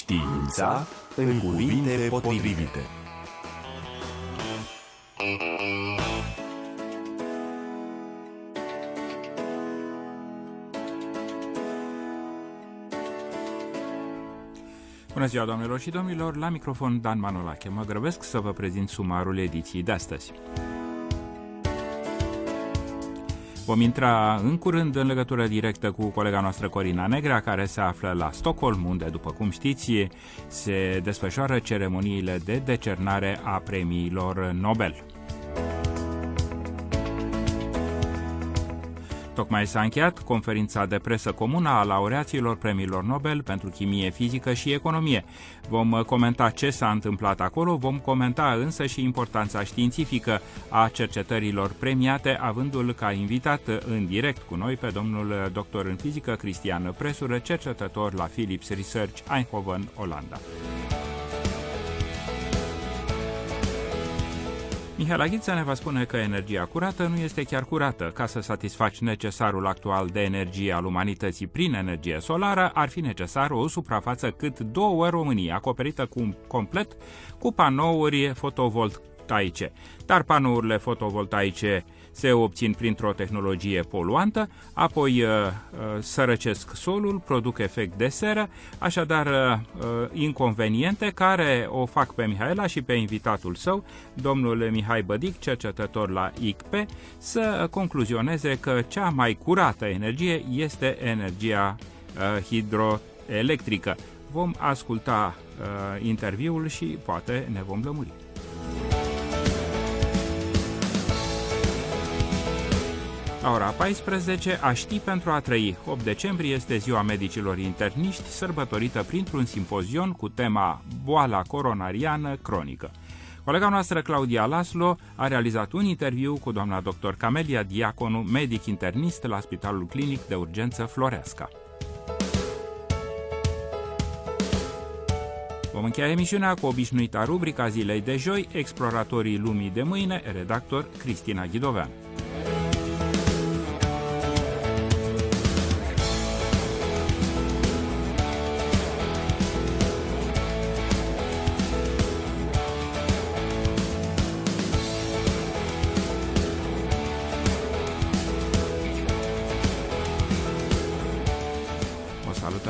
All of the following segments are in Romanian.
Știința în cuvinte potrivite. Bună ziua, doamnelor și domnilor, la microfon Dan Manolache. Mă grăbesc să vă prezint sumarul ediției de astăzi. Vom intra în curând în legătură directă cu colega noastră Corina Negra, care se află la Stockholm, unde, după cum știți, se desfășoară ceremoniile de decernare a premiilor Nobel. Tocmai s-a încheiat conferința de presă comună a laureaților premiilor Nobel pentru chimie, fizică și economie. Vom comenta ce s-a întâmplat acolo, vom comenta însă și importanța științifică a cercetărilor premiate, avându-l ca invitat în direct cu noi pe domnul doctor în fizică Cristian Presură, cercetător la Philips Research, Eindhoven, Olanda. Mihail Aghiță ne va spune că energia curată nu este chiar curată. Ca să satisfaci necesarul actual de energie al umanității prin energie solară, ar fi necesar o suprafață cât două România, acoperită cu complet cu panouri fotovoltaice. Dar panourile fotovoltaice se obțin printr-o tehnologie poluantă, apoi uh, uh, sărăcesc solul, produc efect de seră, așadar uh, inconveniente care o fac pe Mihaela și pe invitatul său, domnul Mihai Bădic, cercetător la ICP, să concluzioneze că cea mai curată energie este energia hidroelectrică. Vom asculta interviul și poate ne vom lămuri. La ora 14, a ști pentru a trăi. 8 decembrie este ziua medicilor interniști, sărbătorită printr-un simpozion cu tema Boala coronariană cronică. Colega noastră, Claudia Laslo, a realizat un interviu cu doamna dr. Camelia Diaconu, medic internist la Spitalul Clinic de Urgență Floreasca. Vom încheia emisiunea cu obișnuita rubrica zilei de joi, Exploratorii lumii de mâine, redactor Cristina Ghidovean.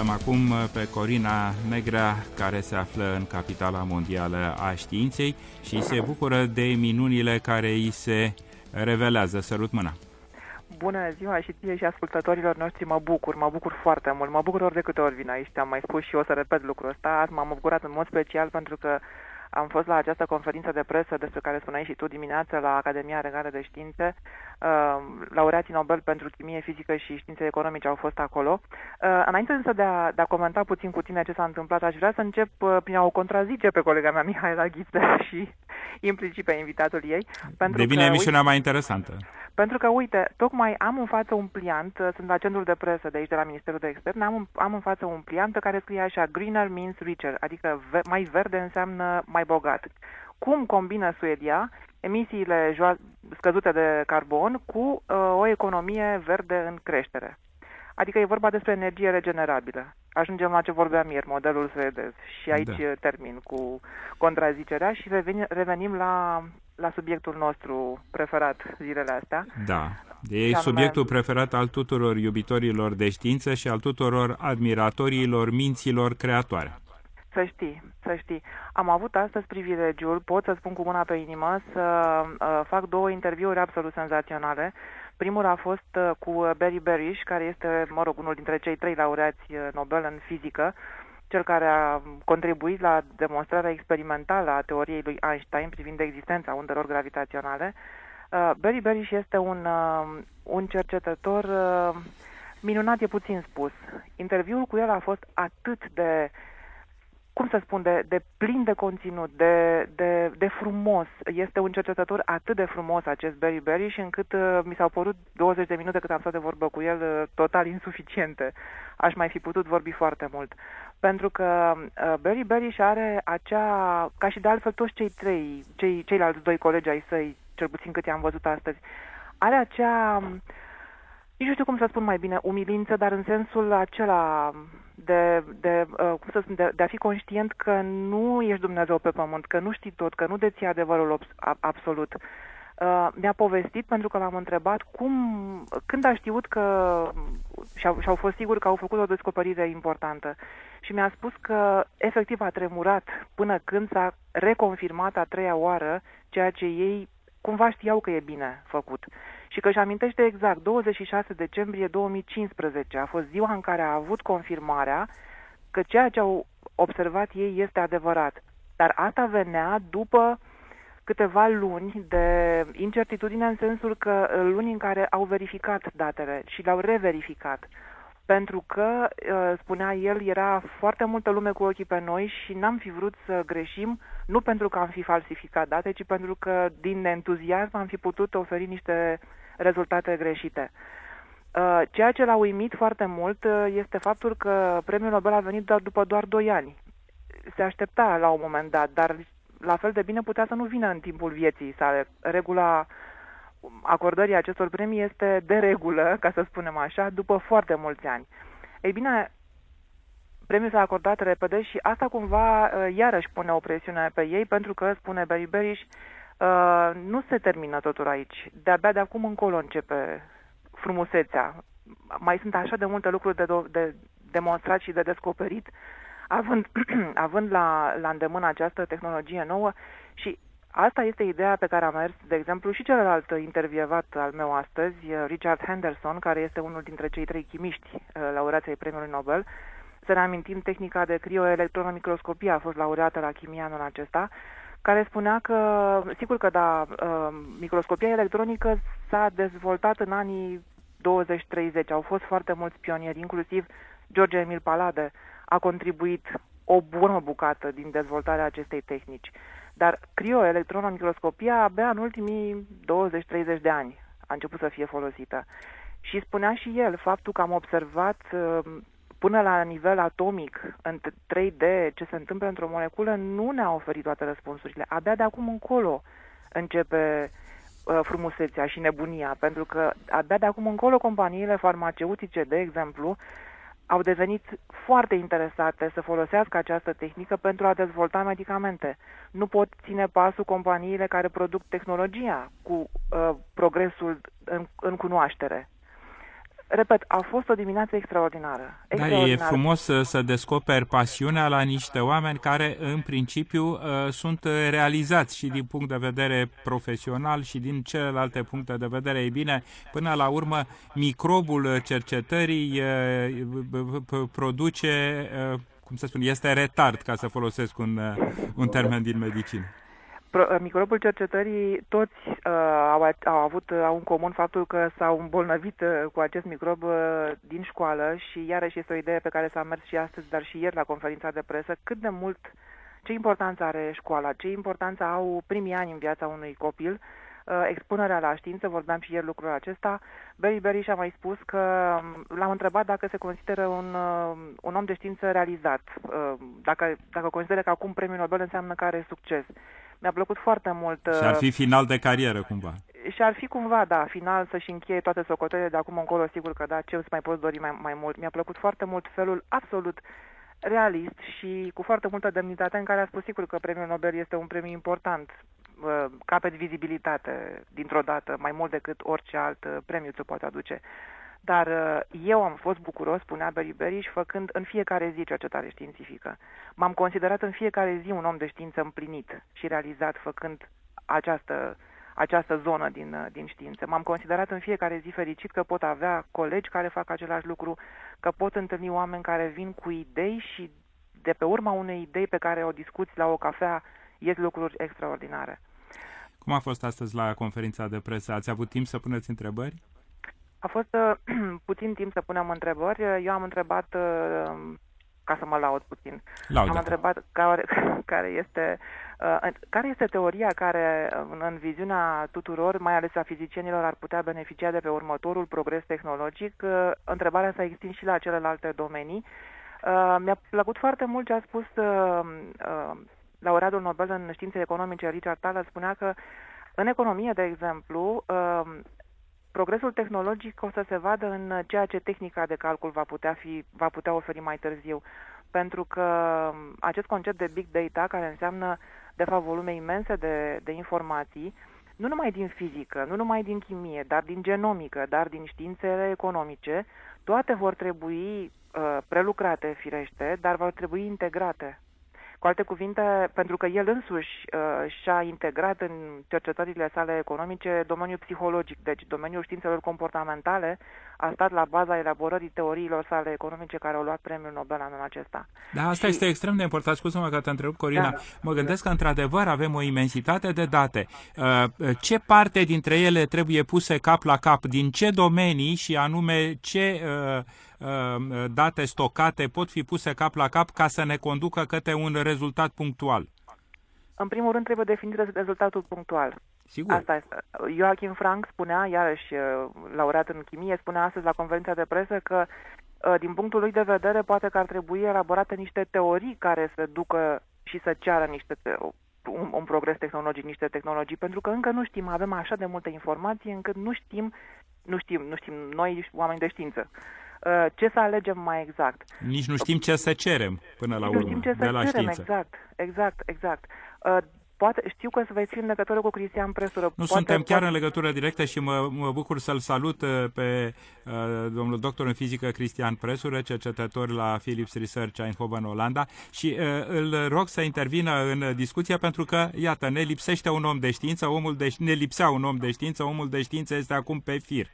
Acum pe Corina Negra, care se află în capitala mondială a științei și se bucură de minunile care îi se revelează. Sărut mâna! Bună ziua și ție și ascultătorilor noștri, mă bucur, mă bucur foarte mult, mă bucur ori de câte ori vin aici, am mai spus și o să repet lucrul ăsta, azi m-am bucurat în mod special pentru că am fost la această conferință de presă despre care spuneai și tu dimineață la Academia Regală de Științe. Uh, laureații Nobel pentru chimie, fizică și științe economice au fost acolo. Uh, înainte însă de a, de a comenta puțin cu tine ce s-a întâmplat, aș vrea să încep uh, prin a o contrazice pe colega mea, Mihaela Ghiță, și implicit pe invitatul ei. Pentru Devine că, emisiunea uite, mai interesantă. Pentru că, uite, tocmai am în față un pliant, uh, sunt la centrul de presă de aici, de la Ministerul de Externe, am, am în față un pliant care scrie așa, greener means richer, adică ve- mai verde înseamnă mai bogat. Cum combină Suedia emisiile scăzute de carbon cu uh, o economie verde în creștere? Adică e vorba despre energie regenerabilă. Ajungem la ce vorbeam ieri, modelul suedez. Și aici da. termin cu contrazicerea și revenim, revenim la, la subiectul nostru preferat zilele astea. Da, e subiectul preferat al tuturor iubitorilor de știință și al tuturor admiratorilor minților creatoare. Să știi, să știi. Am avut astăzi privilegiul, pot să spun cu mâna pe inimă, să uh, fac două interviuri absolut senzaționale Primul a fost uh, cu Barry Barish, care este, mă rog, unul dintre cei trei laureați uh, Nobel în fizică, cel care a contribuit la demonstrarea experimentală a teoriei lui Einstein privind existența undelor gravitaționale. Uh, Barry Barish este un, un cercetător minunat, e puțin spus. Interviul cu el a fost atât de cum să spun, de, de plin de conținut, de, de, de frumos. Este un cercetător atât de frumos acest Barry Berry și încât uh, mi s-au părut 20 de minute cât am stat de vorbă cu el uh, total insuficiente. Aș mai fi putut vorbi foarte mult. Pentru că uh, Barry Berry și are acea, ca și de altfel toți cei trei, cei, ceilalți doi colegi ai săi, cel puțin cât i-am văzut astăzi, are acea, nici nu știu cum să spun mai bine, umilință, dar în sensul acela de, de, uh, cum să spun, de, de a fi conștient că nu ești Dumnezeu pe pământ, că nu știi tot, că nu deții adevărul absolut. Uh, mi-a povestit pentru că l-am întrebat cum, când a știut că și-au, și-au fost sigur că au făcut o descoperire importantă și mi-a spus că efectiv a tremurat până când s-a reconfirmat a treia oară ceea ce ei cumva știau că e bine făcut. Și că își amintește exact, 26 decembrie 2015 a fost ziua în care a avut confirmarea că ceea ce au observat ei este adevărat. Dar asta venea după câteva luni de incertitudine în sensul că luni în care au verificat datele și le-au reverificat pentru că, uh, spunea el, era foarte multă lume cu ochii pe noi și n-am fi vrut să greșim, nu pentru că am fi falsificat date, ci pentru că din entuziasm am fi putut oferi niște rezultate greșite. Uh, ceea ce l-a uimit foarte mult uh, este faptul că premiul Nobel a venit doar după doar 2 ani. Se aștepta la un moment dat, dar la fel de bine putea să nu vină în timpul vieții sale. Regula acordării acestor premii este de regulă, ca să spunem așa, după foarte mulți ani. Ei bine, premiul s-a acordat repede și asta cumva uh, iarăși pune o presiune pe ei, pentru că, spune Barry Berish, uh, nu se termină totul aici. De-abia de acum încolo începe frumusețea. Mai sunt așa de multe lucruri de, de demonstrat și de descoperit, având, având la, la îndemână această tehnologie nouă și Asta este ideea pe care a mers, de exemplu, și celălalt intervievat al meu astăzi, Richard Henderson, care este unul dintre cei trei chimiști uh, laureații premiului Nobel. Să ne amintim, tehnica de crioelectronomicroscopie a fost laureată la chimia anul acesta, care spunea că, sigur că da, uh, microscopia electronică s-a dezvoltat în anii 20-30, au fost foarte mulți pionieri, inclusiv George Emil Palade a contribuit o bună bucată din dezvoltarea acestei tehnici. Dar crioelectronomicroscopia abia în ultimii 20-30 de ani a început să fie folosită. Și spunea și el faptul că am observat uh, până la nivel atomic, în 3D, ce se întâmplă într-o moleculă, nu ne-a oferit toate răspunsurile. Abia de acum încolo începe uh, frumusețea și nebunia, pentru că abia de acum încolo companiile farmaceutice, de exemplu, au devenit foarte interesate să folosească această tehnică pentru a dezvolta medicamente. Nu pot ține pasul companiile care produc tehnologia cu uh, progresul în, în cunoaștere. Repet, a fost o dimineață extraordinară. extraordinară. Da, e frumos să, să descoperi pasiunea la niște oameni care, în principiu, uh, sunt realizați și din punct de vedere profesional și din celelalte puncte de vedere. Ei bine, până la urmă, microbul cercetării uh, produce, uh, cum să spun, este retard, ca să folosesc un, un termen din medicină. Uh, microbul cercetării toți uh, au, au avut uh, au în comun faptul că s-au îmbolnăvit uh, cu acest microb uh, din școală și iarăși este o idee pe care s-a mers și astăzi, dar și ieri la conferința de presă, cât de mult, ce importanță are școala, ce importanță au primii ani în viața unui copil, uh, expunerea la știință, vorbeam și ieri lucrul acesta. Barry Berry și-a mai spus că um, l-am întrebat dacă se consideră un, uh, un om de știință realizat, uh, dacă, dacă consideră că acum premiul Nobel înseamnă că are succes. Mi-a plăcut foarte mult. Și ar fi uh, final de carieră, cumva. Și ar fi cumva, da, final să-și încheie toate socotele de acum încolo, sigur că da, ce îți mai poți dori mai, mai mult. Mi-a plăcut foarte mult felul absolut realist și cu foarte multă demnitate în care a spus sigur că premiul Nobel este un premiu important, uh, capet vizibilitate dintr-o dată, mai mult decât orice alt uh, premiu ți-o poate aduce. Dar uh, eu am fost bucuros, spunea Beriberiș, făcând în fiecare zi cercetare științifică. M-am considerat în fiecare zi un om de știință împlinit și realizat făcând această, această zonă din, uh, din știință. M-am considerat în fiecare zi fericit că pot avea colegi care fac același lucru, că pot întâlni oameni care vin cu idei și de pe urma unei idei pe care o discuți la o cafea ies lucruri extraordinare. Cum a fost astăzi la conferința de presă? Ați avut timp să puneți întrebări? A fost uh, puțin timp să punem întrebări. Eu am întrebat, uh, ca să mă laud puțin, Laudă. am întrebat care, care, este, uh, care este teoria care, în, în viziunea tuturor, mai ales a fizicienilor, ar putea beneficia de pe următorul progres tehnologic. Uh, întrebarea s-a extins și la celelalte domenii. Uh, mi-a plăcut foarte mult ce a spus uh, uh, laureatul Nobel în științe economice, Richard Thaler, spunea că în economie, de exemplu, uh, progresul tehnologic o să se vadă în ceea ce tehnica de calcul va putea, fi, va putea oferi mai târziu. Pentru că um, acest concept de big data, care înseamnă, de fapt, volume imense de, de informații, nu numai din fizică, nu numai din chimie, dar din genomică, dar din științele economice, toate vor trebui uh, prelucrate, firește, dar vor trebui integrate. Cu alte cuvinte, pentru că el însuși uh, și-a integrat în cercetările sale economice domeniul psihologic, deci domeniul științelor comportamentale a stat la baza elaborării teoriilor sale economice care au luat premiul Nobel anul acesta. Da, asta și... este extrem de important. Scuze-mă că te întreb, Corina. Da. Mă gândesc că, într-adevăr, avem o imensitate de date. Uh, ce parte dintre ele trebuie puse cap la cap? Din ce domenii și anume ce uh, Uh, date stocate pot fi puse cap la cap ca să ne conducă către un rezultat punctual? În primul rând trebuie definit rezultatul punctual. Sigur. Asta este. Joachim Frank spunea, iarăși uh, laureat în chimie, spunea astăzi la conferința de presă că uh, din punctul lui de vedere poate că ar trebui elaborate niște teorii care să ducă și să ceară niște un, un progres tehnologic, niște tehnologii, pentru că încă nu știm, avem așa de multe informații încât nu știm, nu știm, nu știm noi oameni de știință, Uh, ce să alegem mai exact. Nici nu știm ce să cerem până la urmă, nu știm ce să de la cerem, știință. exact, exact, exact. Uh, poate, știu că să veți fi în legătură cu Cristian Presură. Nu poate, suntem chiar poate... în legătură directă și mă, mă bucur să-l salut uh, pe uh, domnul doctor în fizică Cristian Presură, cercetător la Philips Research Eindhoven, Olanda și uh, îl rog să intervină în discuție pentru că, iată, ne lipsește un om de știință, omul de, ne lipsea un om de știință, omul de știință este acum pe fir.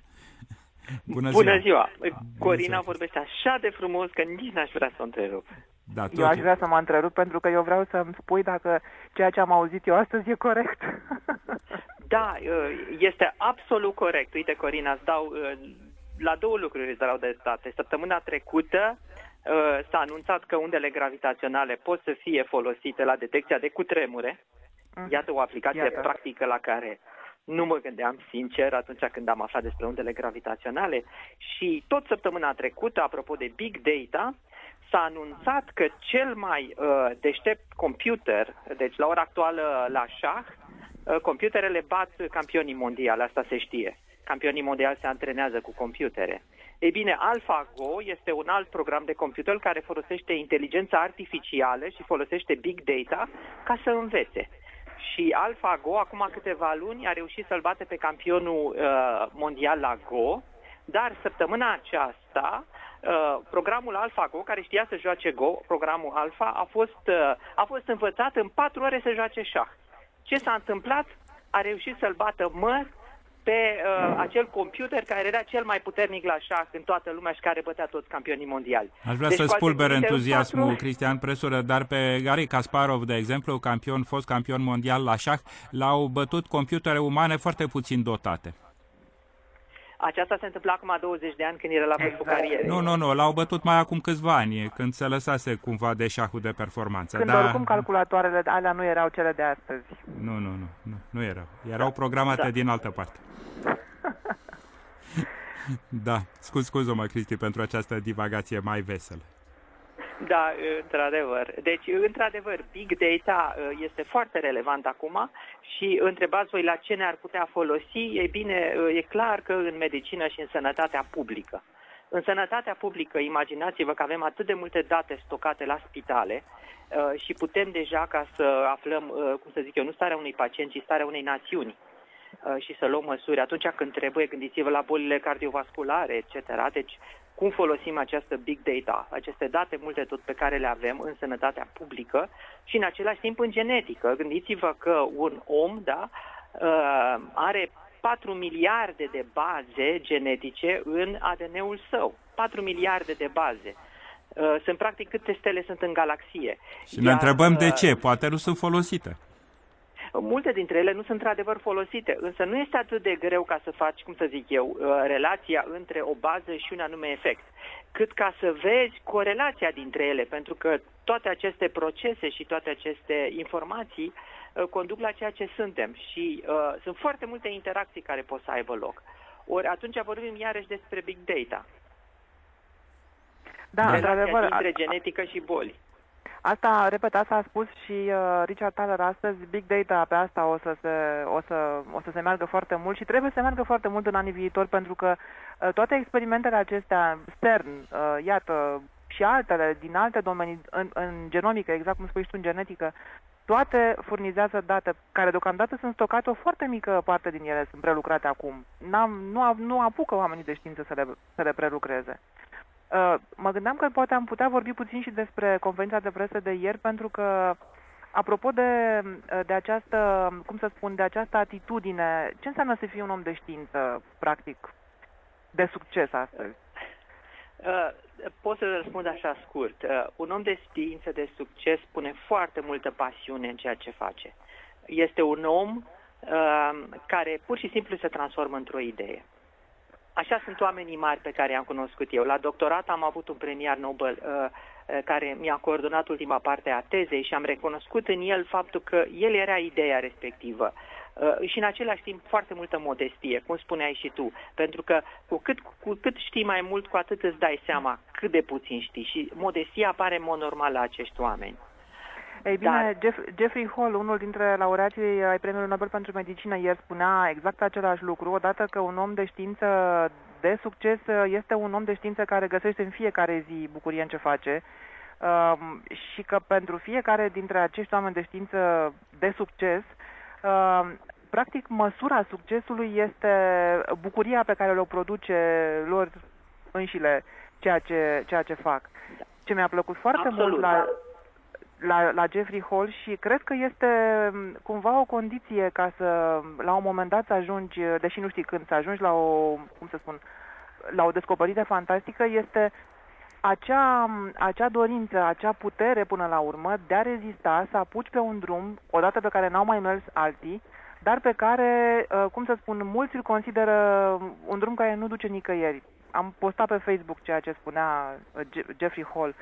Bună ziua! Bună ziua! Corina ziua. vorbește așa de frumos că nici n-aș vrea să o întrerup. Da, eu aș vrea să mă întrerup pentru că eu vreau să-mi spui dacă ceea ce am auzit eu astăzi e corect. da, este absolut corect. Uite, Corina, îți dau la două lucruri îți dau de state. Săptămâna trecută s-a anunțat că undele gravitaționale pot să fie folosite la detecția de cutremure. Mm. Iată o aplicație Iată. practică la care nu mă gândeam sincer atunci când am aflat despre undele gravitaționale și tot săptămâna trecută, apropo de Big Data, s-a anunțat că cel mai uh, deștept computer, deci la ora actuală la șah, uh, computerele bat campionii mondiali, asta se știe. Campionii mondiali se antrenează cu computere. Ei bine, AlphaGo este un alt program de computer care folosește inteligența artificială și folosește big data ca să învețe. Și AlphaGo, acum câteva luni, a reușit să-l bate pe campionul uh, mondial la Go, dar săptămâna aceasta, uh, programul AlphaGo, care știa să joace Go, programul Alpha, a fost, uh, a fost învățat în patru ore să joace șah. Ce s-a întâmplat? A reușit să-l bată măr pe uh, acel computer care era cel mai puternic la șah în toată lumea și care bătea toți campionii mondiali. Aș vrea deci, să spulber entuziasmul patru... Cristian Presură, dar pe Gary Kasparov, de exemplu, campion, fost campion mondial la șah, l-au bătut computere umane foarte puțin dotate. Aceasta se întâmpla acum 20 de ani când era la vârful exact. carierei. Nu, nu, nu, l-au bătut mai acum câțiva ani, când se lăsase cumva de șahul de performanță. Când da... oricum calculatoarele alea nu erau cele de astăzi. Nu, nu, nu, nu, nu erau. Erau programate da. din altă parte. da, scuz, scuză-mă, Cristi, pentru această divagație mai veselă. Da, într-adevăr. Deci, într-adevăr, big data uh, este foarte relevant acum și întrebați voi la ce ne-ar putea folosi. E bine, uh, e clar că în medicină și în sănătatea publică. În sănătatea publică, imaginați-vă că avem atât de multe date stocate la spitale uh, și putem deja ca să aflăm, cum să zic eu, nu starea unui pacient, ci starea unei națiuni și să luăm măsuri atunci când trebuie. Gândiți-vă la bolile cardiovasculare, etc. Deci cum folosim această big data, aceste date multe tot pe care le avem în sănătatea publică și în același timp în genetică. Gândiți-vă că un om da, uh, are 4 miliarde de baze genetice în ADN-ul său. 4 miliarde de baze. Uh, sunt practic câte stele sunt în galaxie. Și ne Iar, întrebăm de uh, ce, poate nu sunt folosite. Multe dintre ele nu sunt într-adevăr folosite, însă nu este atât de greu ca să faci, cum să zic eu, uh, relația între o bază și un anume efect, cât ca să vezi corelația dintre ele, pentru că toate aceste procese și toate aceste informații uh, conduc la ceea ce suntem și uh, sunt foarte multe interacții care pot să aibă loc. Ori atunci vorbim iarăși despre big data. Da, într-adevăr. Între genetică și boli. Asta, repet, asta a spus și uh, Richard Thaler astăzi, Big Data pe asta o să, se, o, să, o să se meargă foarte mult și trebuie să meargă foarte mult în anii viitori pentru că uh, toate experimentele acestea, CERN, uh, iată, și altele din alte domenii, în, în genomică, exact cum spui și tu, în genetică, toate furnizează date care deocamdată sunt stocate, o foarte mică parte din ele sunt prelucrate acum. N-am, nu, nu apucă oamenii de știință să le, să le prelucreze. Uh, mă gândeam că poate am putea vorbi puțin și despre conferința de presă de ieri, pentru că apropo de, de această, cum să spun, de această atitudine, ce înseamnă să fii un om de știință, practic, de succes astăzi? Uh, pot să răspund așa scurt. Uh, un om de știință, de succes, pune foarte multă pasiune în ceea ce face. Este un om uh, care pur și simplu se transformă într-o idee. Așa sunt oamenii mari pe care i-am cunoscut eu. La doctorat am avut un premiar Nobel uh, uh, care mi-a coordonat ultima parte a tezei și am recunoscut în el faptul că el era ideea respectivă. Uh, și în același timp foarte multă modestie, cum spuneai și tu, pentru că cu cât, cu cât știi mai mult, cu atât îți dai seama cât de puțin știi și modestia apare în mod normal la acești oameni. Ei bine, Dar... Jeff, Jeffrey Hall, unul dintre laureații ai Premiului Nobel pentru Medicină, ieri spunea exact același lucru, odată că un om de știință de succes este un om de știință care găsește în fiecare zi bucurie în ce face. Uh, și că pentru fiecare dintre acești oameni de știință de succes, uh, practic măsura succesului este bucuria pe care le-o produce lor înșile ceea ce, ceea ce fac. Ce mi-a plăcut foarte Absolut, mult la, la, la Jeffrey Hall și cred că este mm, cumva o condiție ca să la un moment dat să ajungi, deși nu știi când să ajungi la o, cum să spun, la o descoperire fantastică, este acea, acea dorință, acea putere până la urmă de a rezista, să apuci pe un drum, odată pe care n-au mai mers alții, dar pe care, uh, cum să spun, mulți îl consideră un drum care nu duce nicăieri. Am postat pe Facebook ceea ce spunea uh, Jeffrey Hall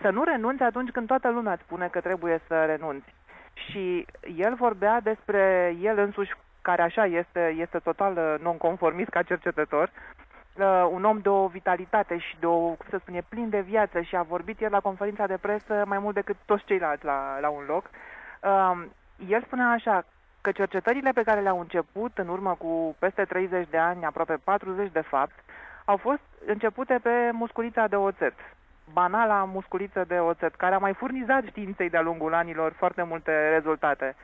să nu renunți atunci când toată lumea îți spune că trebuie să renunți. Și el vorbea despre el însuși, care așa este, este total uh, nonconformist ca cercetător, uh, un om de o vitalitate și de o, cum să spune, plin de viață și a vorbit el la conferința de presă mai mult decât toți ceilalți la, la un loc. Uh, el spunea așa, că cercetările pe care le-au început în urmă cu peste 30 de ani, aproape 40 de fapt, au fost începute pe musculița de oțet, banala musculiță de oțet, care a mai furnizat științei de-a lungul anilor foarte multe rezultate.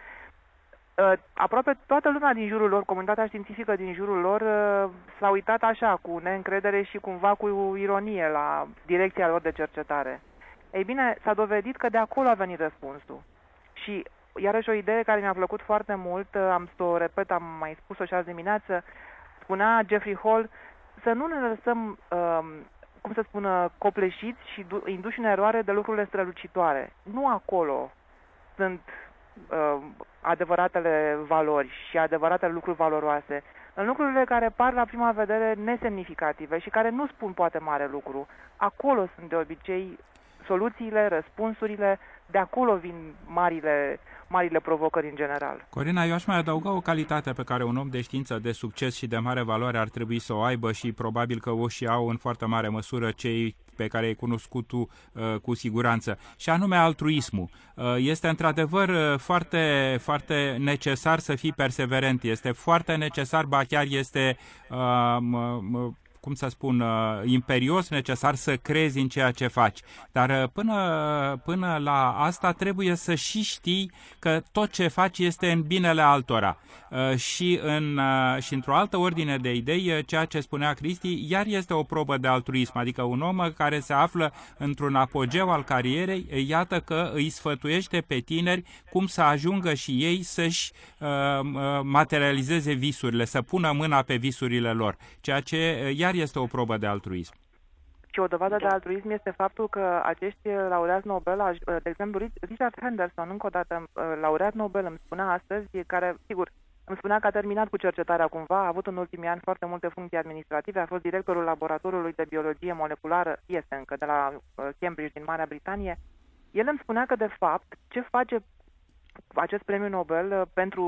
Uh, aproape toată lumea din jurul lor, comunitatea științifică din jurul lor, uh, s-a uitat așa, cu neîncredere și cumva cu ironie la direcția lor de cercetare. Ei bine, s-a dovedit că de acolo a venit răspunsul. Și iarăși o idee care mi-a plăcut foarte mult, uh, am să o repet, am mai spus-o și azi dimineață, spunea Jeffrey Hall, să nu ne lăsăm um, cum să spună, copleșiți și induși în eroare de lucrurile strălucitoare. Nu acolo sunt uh, adevăratele valori și adevăratele lucruri valoroase. În lucrurile care par la prima vedere nesemnificative și care nu spun poate mare lucru, acolo sunt de obicei soluțiile, răspunsurile, de acolo vin marile marile provocări în general. Corina, eu aș mai adăuga o calitate pe care un om de știință de succes și de mare valoare ar trebui să o aibă și probabil că o și au în foarte mare măsură cei pe care ai cunoscut tu uh, cu siguranță, și anume altruismul. Uh, este într-adevăr uh, foarte, foarte necesar să fii perseverent, este foarte necesar, ba chiar este uh, cum să spun, uh, imperios necesar să crezi în ceea ce faci. Dar uh, până, până la asta trebuie să și știi că tot ce faci este în binele altora. Uh, și, în, și într-o altă ordine de idei, ceea ce spunea Cristi, iar este o probă de altruism, adică un om care se află într-un apogeu al carierei, iată că îi sfătuiește pe tineri cum să ajungă și ei să-și materializeze visurile, să pună mâna pe visurile lor, ceea ce iar chiar este o probă de altruism. Și o dovadă da. de altruism este faptul că acești laureați Nobel, de exemplu Richard Henderson, încă o dată laureat Nobel, îmi spunea astăzi, care, sigur, îmi spunea că a terminat cu cercetarea cumva, a avut în ultimii ani foarte multe funcții administrative, a fost directorul laboratorului de biologie moleculară, este încă, de la Cambridge din Marea Britanie. El îmi spunea că, de fapt, ce face acest premiu Nobel pentru,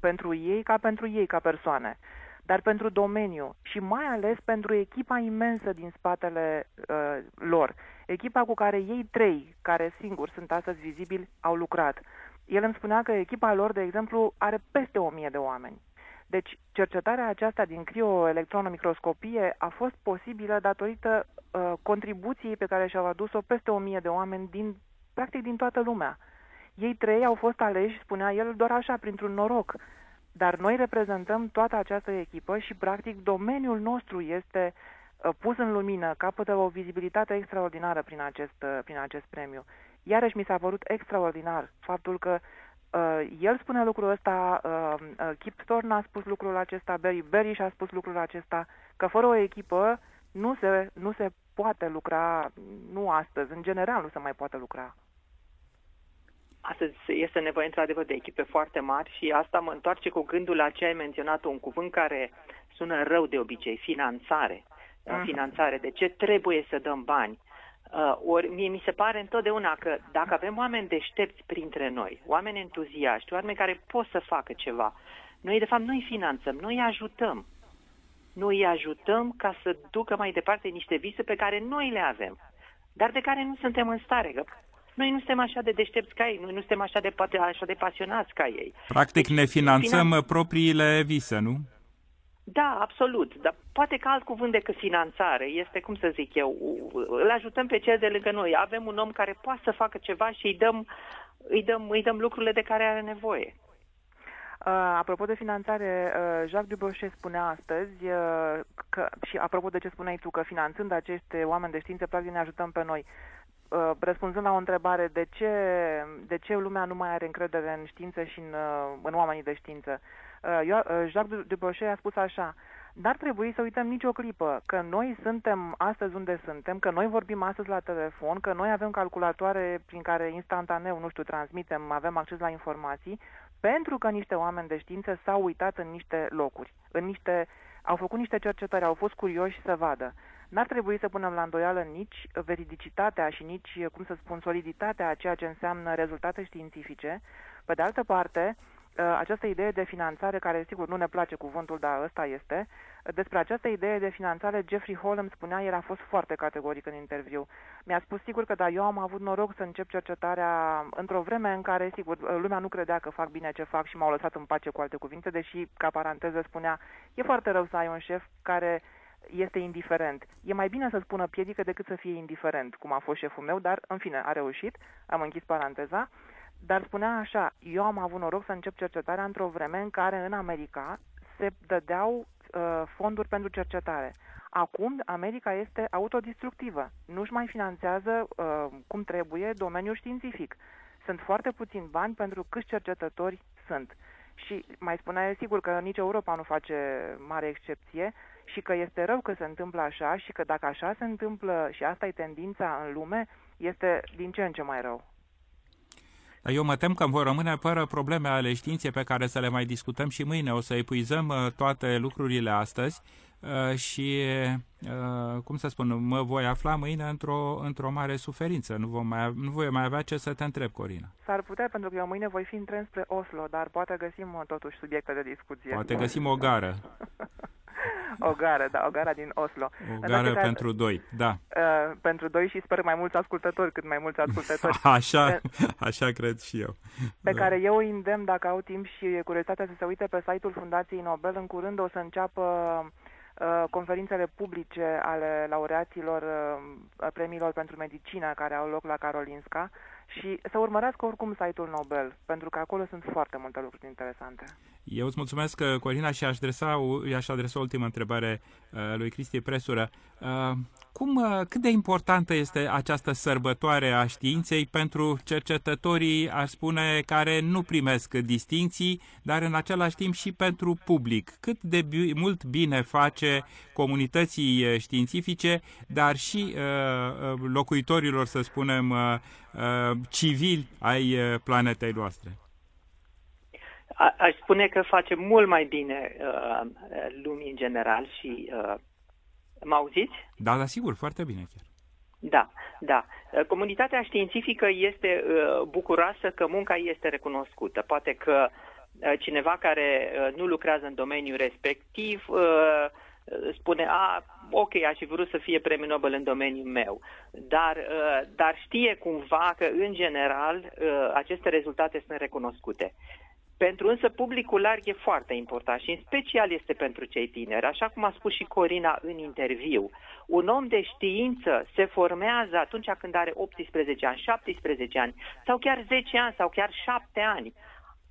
pentru ei ca pentru ei, ca persoane dar pentru domeniu și mai ales pentru echipa imensă din spatele uh, lor. Echipa cu care ei trei, care singuri sunt astăzi vizibili, au lucrat. El îmi spunea că echipa lor, de exemplu, are peste o mie de oameni. Deci, cercetarea aceasta din crioelectronomicroscopie a fost posibilă datorită uh, contribuției pe care și-au adus-o peste o mie de oameni din, practic, din toată lumea. Ei trei au fost aleși, spunea el, doar așa, printr-un noroc. Dar noi reprezentăm toată această echipă și, practic, domeniul nostru este uh, pus în lumină, capătă o vizibilitate extraordinară prin acest, uh, prin acest premiu. Iarăși mi s-a părut extraordinar faptul că uh, el spune lucrul ăsta, uh, uh, Kip Thorne a spus lucrul acesta, Barry Barry și-a spus lucrul acesta, că fără o echipă nu se, nu se poate lucra, nu astăzi, în general nu se mai poate lucra. Astăzi este nevoie într-adevăr de echipe foarte mari și asta mă întoarce cu gândul la ce ai menționat un cuvânt care sună rău de obicei, finanțare. Uh-huh. Finanțare. De ce trebuie să dăm bani? Uh, ori mie mi se pare întotdeauna că dacă avem oameni deștepți printre noi, oameni entuziaști, oameni care pot să facă ceva, noi de fapt nu îi finanțăm, noi îi ajutăm. Noi îi ajutăm ca să ducă mai departe niște vise pe care noi le avem, dar de care nu suntem în stare. Că noi nu suntem așa de deștepți ca ei, noi nu suntem așa de, așa de pasionați ca ei. Practic deci, ne finanțăm finan... propriile vise, nu? Da, absolut. Dar poate că alt cuvânt decât finanțare este, cum să zic eu, îl ajutăm pe cel de lângă noi. Avem un om care poate să facă ceva și îi dăm, îi dăm, îi dăm lucrurile de care are nevoie. Uh, apropo de finanțare, uh, Jacques Dubochet spunea astăzi uh, că, și apropo de ce spuneai tu, că finanțând aceste oameni de știință, practic ne ajutăm pe noi. Uh, răspunzând la o întrebare, de ce, de ce lumea nu mai are încredere în știință și în, uh, în oamenii de știință? Uh, Jacques Dubochet a spus așa, N-ar trebui să uităm nicio clipă că noi suntem astăzi unde suntem, că noi vorbim astăzi la telefon, că noi avem calculatoare prin care instantaneu, nu știu, transmitem, avem acces la informații, pentru că niște oameni de știință s-au uitat în niște locuri, în niște, au făcut niște cercetări, au fost curioși să vadă. N-ar trebui să punem la îndoială nici veridicitatea și nici, cum să spun, soliditatea a ceea ce înseamnă rezultate științifice. Pe de altă parte, ă, această idee de finanțare, care sigur nu ne place cuvântul, dar ăsta este, despre această idee de finanțare, Jeffrey Hall îmi spunea, el a fost foarte categoric în interviu. Mi-a spus sigur că da, eu am avut noroc să încep cercetarea într-o vreme în care, sigur, lumea nu credea că fac bine ce fac și m-au lăsat în pace cu alte cuvinte, deși, ca paranteză, spunea, e foarte rău să ai un șef care este indiferent. E mai bine să spună piedică decât să fie indiferent, cum a fost șeful meu, dar, în fine, a reușit, am închis paranteza, dar spunea așa, eu am avut noroc să încep cercetarea într-o vreme în care în America se dădeau uh, fonduri pentru cercetare. Acum America este autodistructivă, nu-și mai finanțează uh, cum trebuie domeniul științific. Sunt foarte puțini bani pentru câți cercetători sunt. Și mai spunea el sigur că nici Europa nu face mare excepție, și că este rău că se întâmplă așa și că dacă așa se întâmplă și asta e tendința în lume, este din ce în ce mai rău. Dar eu mă tem că vor rămâne fără probleme ale științei pe care să le mai discutăm și mâine. O să epuizăm uh, toate lucrurile astăzi uh, și, uh, cum să spun, mă voi afla mâine într-o, într-o mare suferință. Nu, vom mai, nu voi mai avea ce să te întreb, Corina. S-ar putea, pentru că eu mâine voi fi în tren spre Oslo, dar poate găsim totuși subiecte de discuție. Poate găsim o gară. o gară, da, o gară din Oslo. O gară În pentru doi, da. Uh, pentru doi și sper mai mulți ascultători, cât mai mulți ascultători. Așa, așa cred și eu. Pe da. care eu îi îndemn, dacă au timp și curiozitatea să se uite pe site-ul Fundației Nobel, în curând o să înceapă uh, conferințele publice ale laureaților uh, premiilor pentru medicină care au loc la Karolinska și să urmărească oricum site-ul Nobel, pentru că acolo sunt foarte multe lucruri interesante. Eu îți mulțumesc, uh, Corina, și aș adresa, i-aș adresa ultima întrebare uh, lui Cristi Presură. Uh, cum, cât de importantă este această sărbătoare a științei pentru cercetătorii, aș spune, care nu primesc distinții, dar în același timp și pentru public? Cât de bi- mult bine face comunității științifice, dar și uh, locuitorilor, să spunem, uh, civili ai planetei noastre? A, aș spune că face mult mai bine uh, lumii în general și uh, mă auziți? Da, da, sigur, foarte bine chiar. Da, da. Uh, comunitatea științifică este uh, bucuroasă că munca este recunoscută. Poate că uh, cineva care uh, nu lucrează în domeniul respectiv uh, spune, a, ok, aș fi vrut să fie premiul Nobel în domeniul meu, dar, uh, dar știe cumva că, în general, uh, aceste rezultate sunt recunoscute. Pentru însă publicul larg e foarte important și în special este pentru cei tineri. Așa cum a spus și Corina în interviu, un om de știință se formează atunci când are 18 ani, 17 ani sau chiar 10 ani sau chiar 7 ani.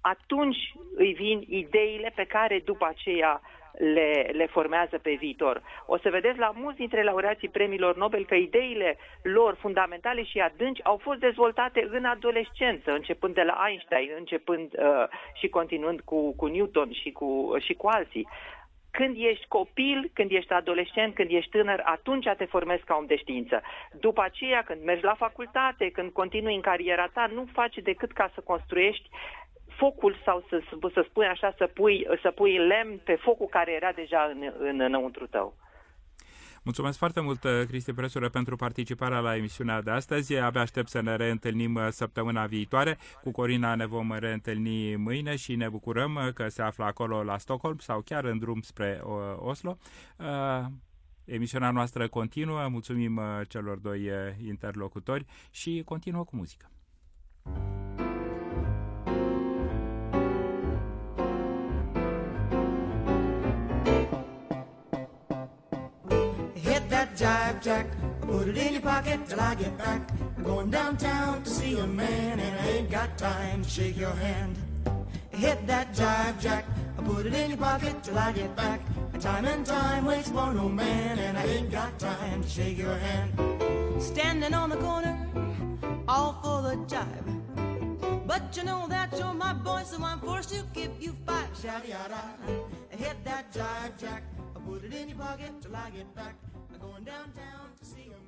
Atunci îi vin ideile pe care după aceea le, le formează pe viitor. O să vedeți la mulți dintre laureații premiilor Nobel că ideile lor fundamentale și adânci au fost dezvoltate în adolescență, începând de la Einstein, începând uh, și continuând cu, cu Newton și cu, și cu alții. Când ești copil, când ești adolescent, când ești tânăr, atunci te formezi ca om de știință. După aceea, când mergi la facultate, când continui în cariera ta, nu faci decât ca să construiești focul sau să, să spui așa, să pui, să pui lemn pe focul care era deja în, în înăuntru tău. Mulțumesc foarte mult, Cristi Presură, pentru participarea la emisiunea de astăzi. Abia aștept să ne reîntâlnim uh, săptămâna viitoare. Cu Corina ne vom reîntâlni mâine și ne bucurăm uh, că se află acolo la Stockholm sau chiar în drum spre uh, Oslo. Emisiunea noastră continuă. Mulțumim celor doi interlocutori și continuă cu muzică. Jive jack. Put it in your pocket till I get back. I'm going downtown to see a man, and I ain't got time to shake your hand. Hit that jive jack. I Put it in your pocket till I get back. Time and time waits for no man, and I ain't got time to shake your hand. Standing on the corner, all full of jive. But you know that you're my boy, so I'm forced to give you five. Shout yada. Hit that jive jack. I Put it in your pocket till I get back. Going downtown to see a